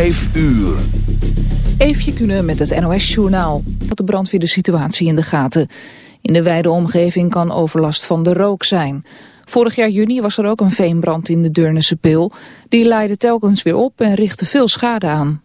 Vijf uur. Eefje kunnen met het NOS-journaal. De brandweer de situatie in de gaten. In de wijde omgeving kan overlast van de rook zijn. Vorig jaar juni was er ook een veenbrand in de Deurnense Pil. Die leidde telkens weer op en richtte veel schade aan.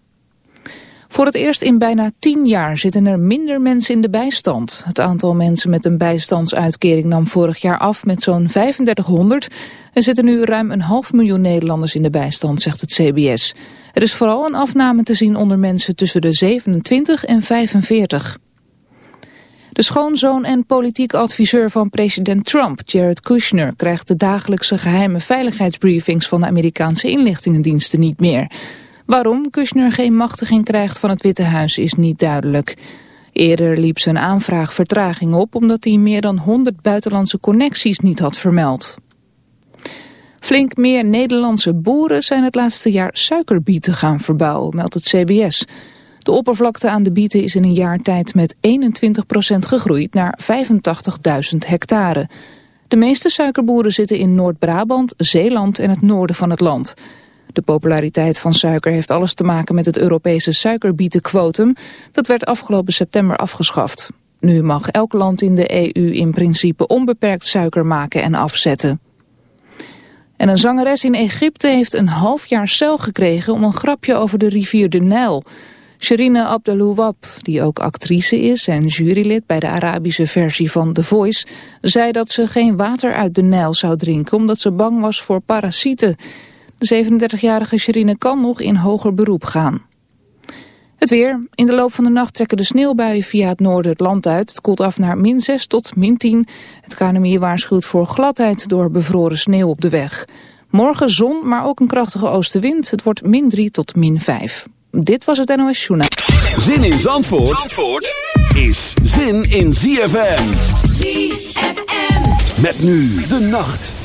Voor het eerst in bijna tien jaar zitten er minder mensen in de bijstand. Het aantal mensen met een bijstandsuitkering nam vorig jaar af met zo'n 3500. Er zitten nu ruim een half miljoen Nederlanders in de bijstand, zegt het CBS. Er is vooral een afname te zien onder mensen tussen de 27 en 45. De schoonzoon en politiek adviseur van president Trump, Jared Kushner, krijgt de dagelijkse geheime veiligheidsbriefings van de Amerikaanse inlichtingendiensten niet meer. Waarom Kushner geen machtiging krijgt van het Witte Huis is niet duidelijk. Eerder liep zijn aanvraag vertraging op omdat hij meer dan 100 buitenlandse connecties niet had vermeld. Flink meer Nederlandse boeren zijn het laatste jaar suikerbieten gaan verbouwen, meldt het CBS. De oppervlakte aan de bieten is in een jaar tijd met 21% gegroeid naar 85.000 hectare. De meeste suikerboeren zitten in Noord-Brabant, Zeeland en het noorden van het land. De populariteit van suiker heeft alles te maken met het Europese suikerbietenquotum. Dat werd afgelopen september afgeschaft. Nu mag elk land in de EU in principe onbeperkt suiker maken en afzetten. En een zangeres in Egypte heeft een half jaar cel gekregen om een grapje over de rivier de Nijl. Sherine Abdelouwab, die ook actrice is en jurylid bij de Arabische versie van The Voice, zei dat ze geen water uit de Nijl zou drinken omdat ze bang was voor parasieten. De 37-jarige Sherine kan nog in hoger beroep gaan. Het weer. In de loop van de nacht trekken de sneeuwbuien via het noorden het land uit. Het koelt af naar min 6 tot min 10. Het KNMI waarschuwt voor gladheid door bevroren sneeuw op de weg. Morgen zon, maar ook een krachtige oostenwind. Het wordt min 3 tot min 5. Dit was het NOS Journaal. Zin in Zandvoort, Zandvoort is zin in ZFM. ZFM. Met nu de nacht.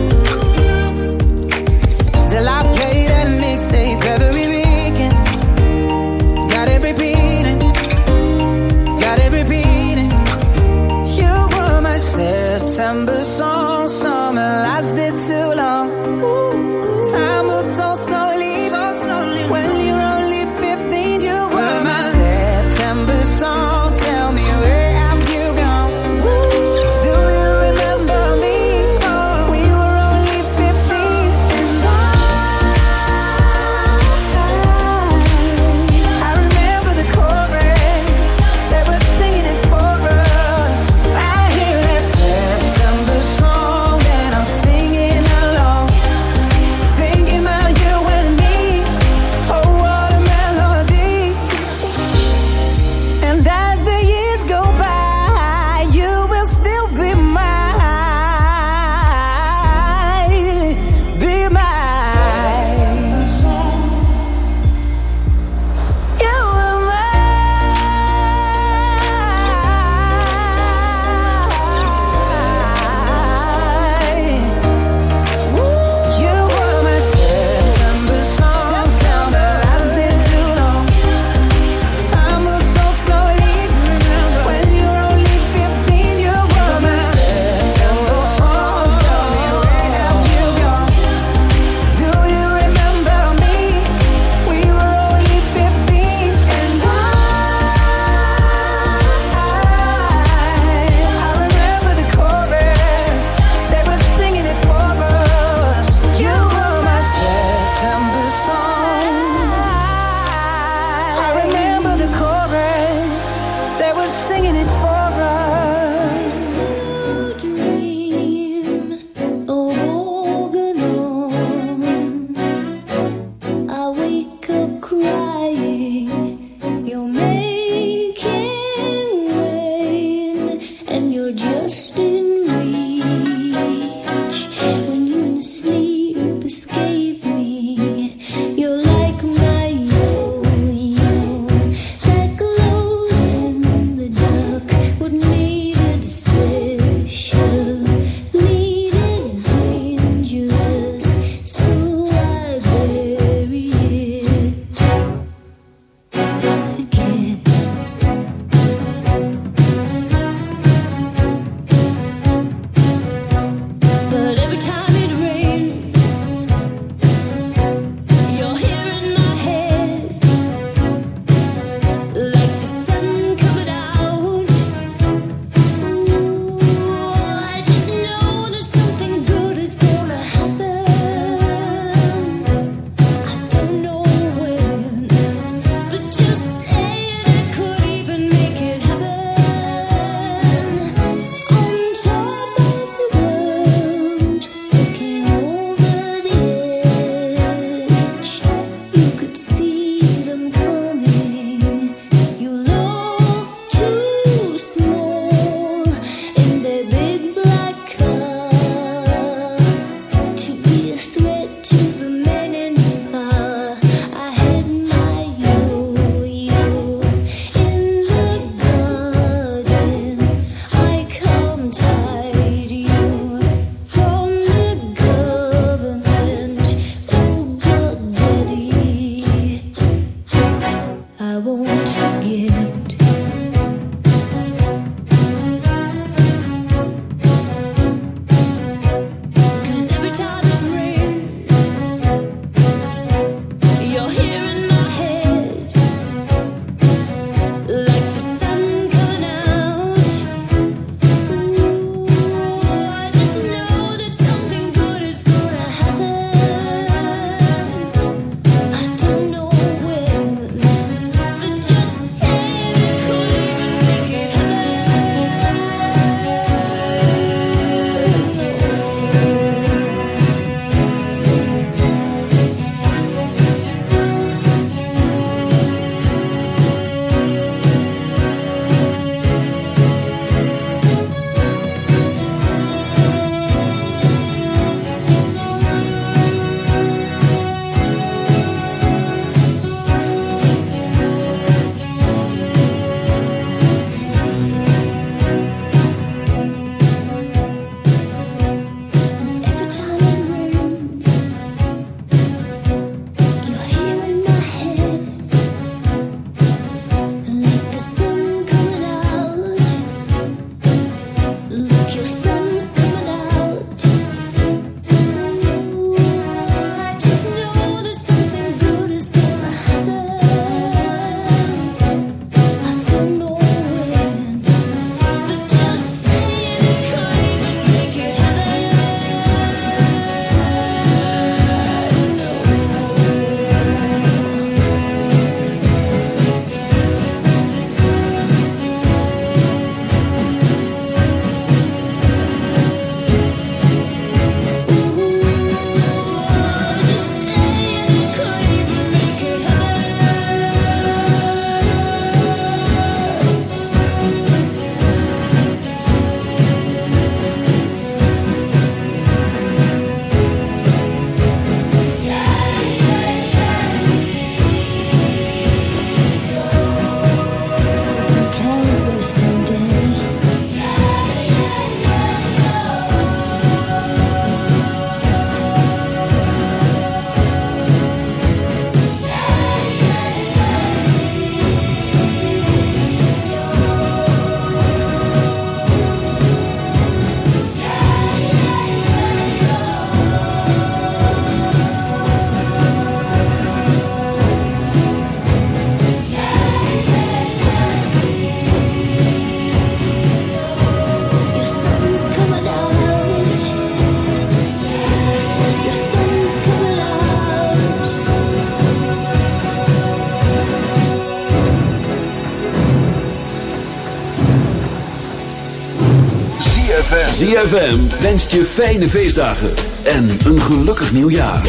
ZFM wenst je fijne feestdagen en een gelukkig nieuwjaar.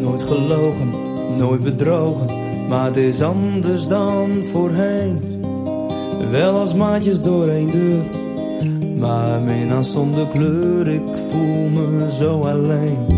Nooit gelogen, nooit bedrogen, maar het is anders dan voorheen. Wel als maatjes door één deur, maar mina zonder kleur, ik voel me zo alleen.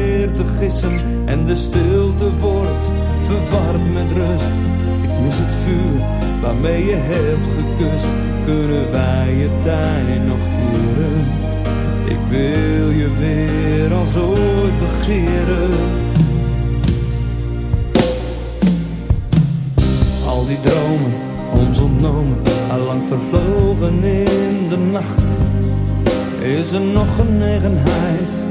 En de stilte wordt verward met rust. Ik mis het vuur waarmee je hebt gekust. Kunnen wij je tijd nog keren? Ik wil je weer als ooit begeren. Al die dromen, ons ontnomen, allang vervlogen in de nacht. Is er nog genegenheid?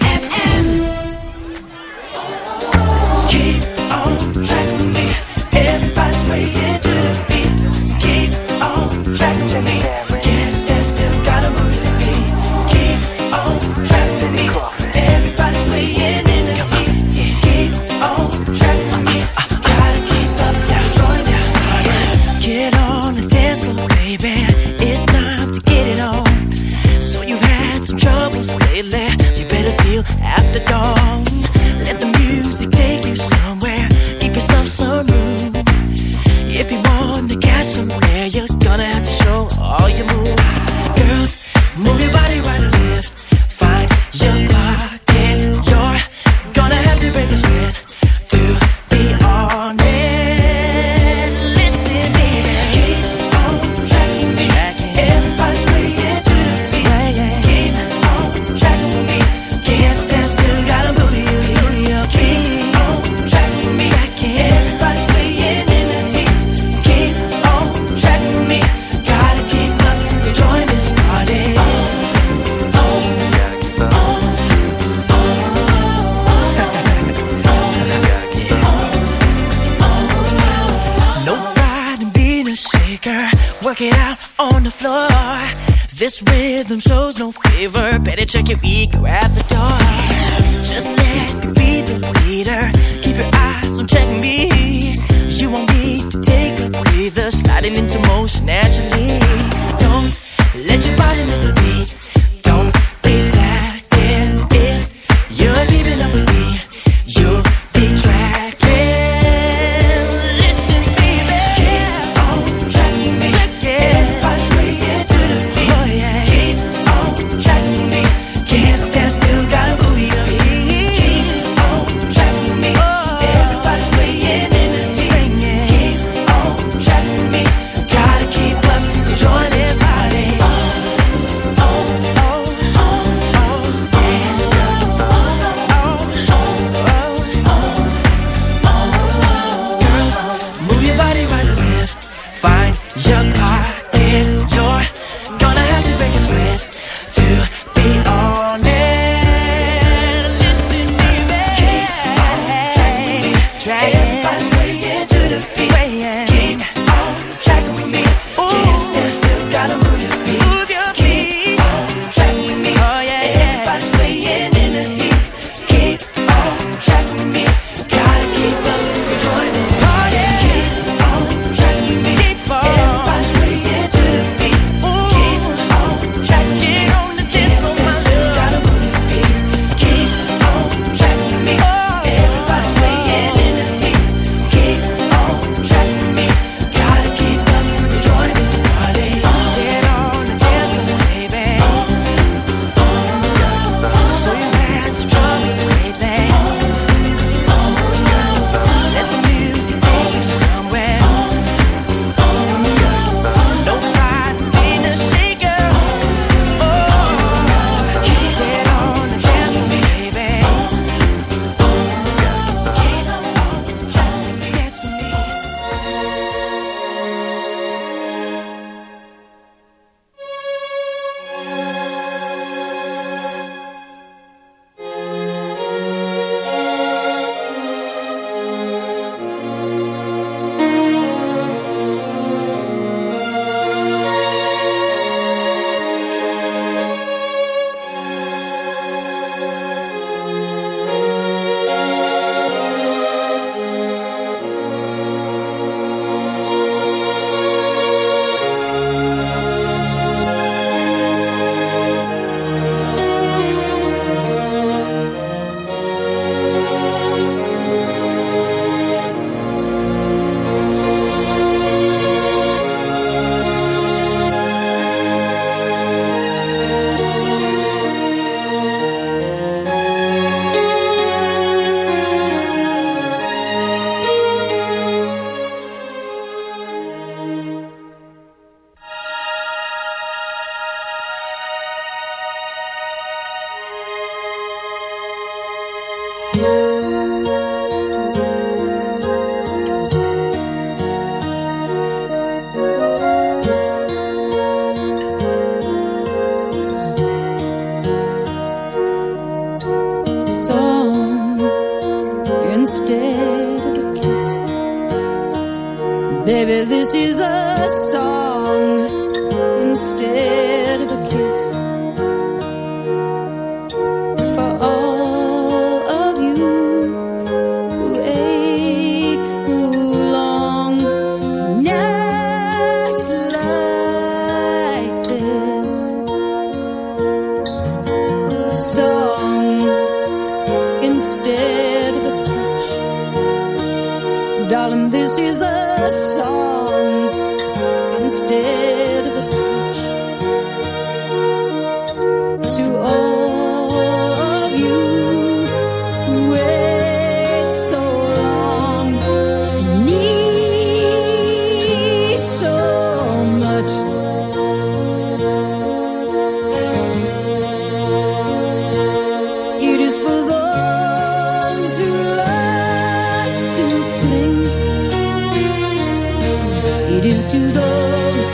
It is to those,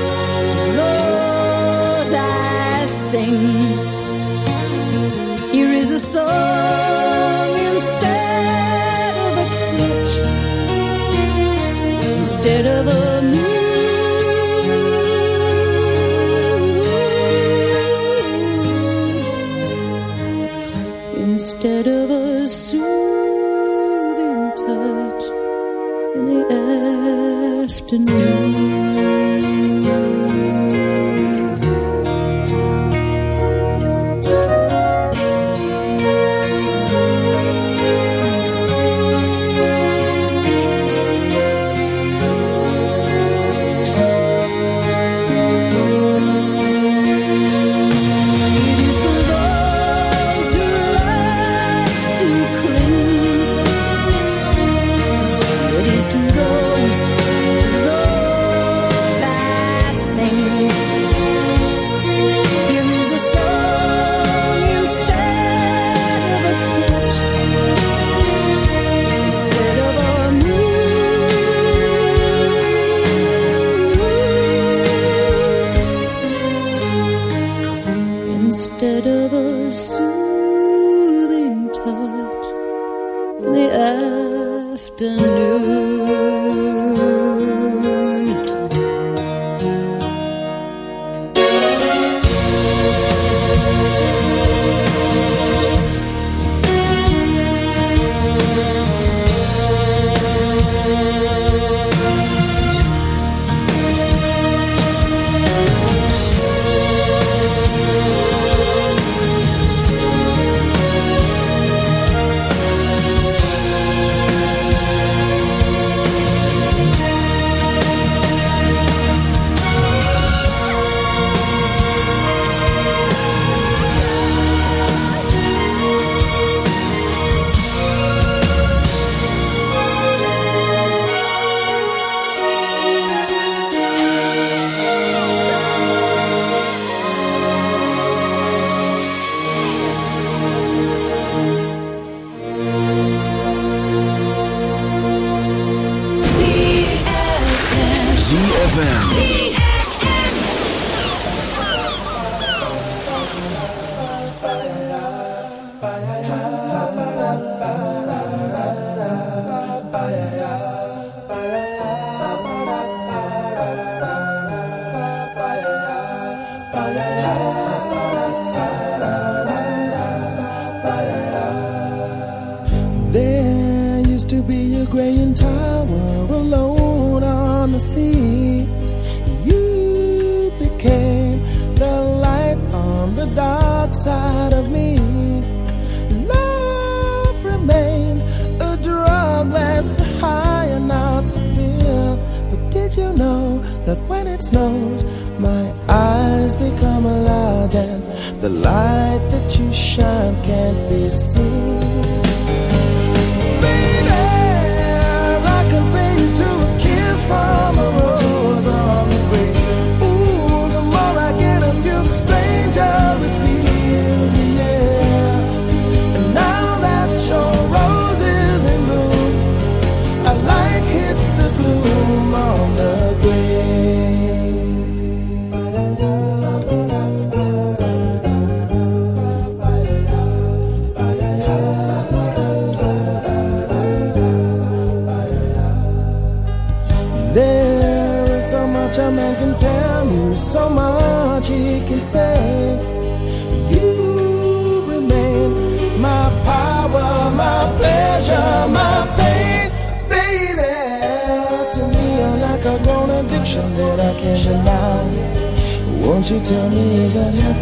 those I sing. Here is a song instead of a crutch, instead of a moon, instead of a soothing touch in the afternoon.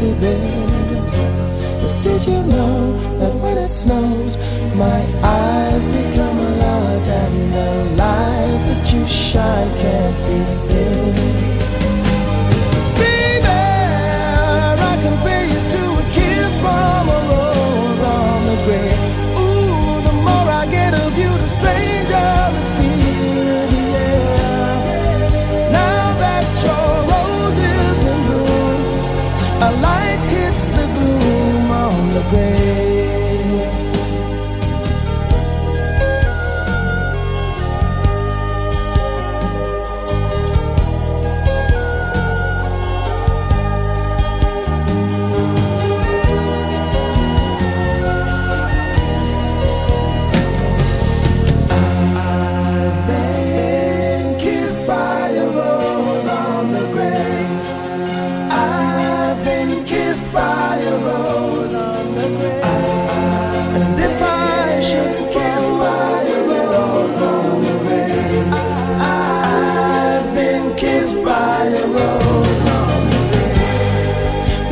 beber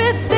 everything.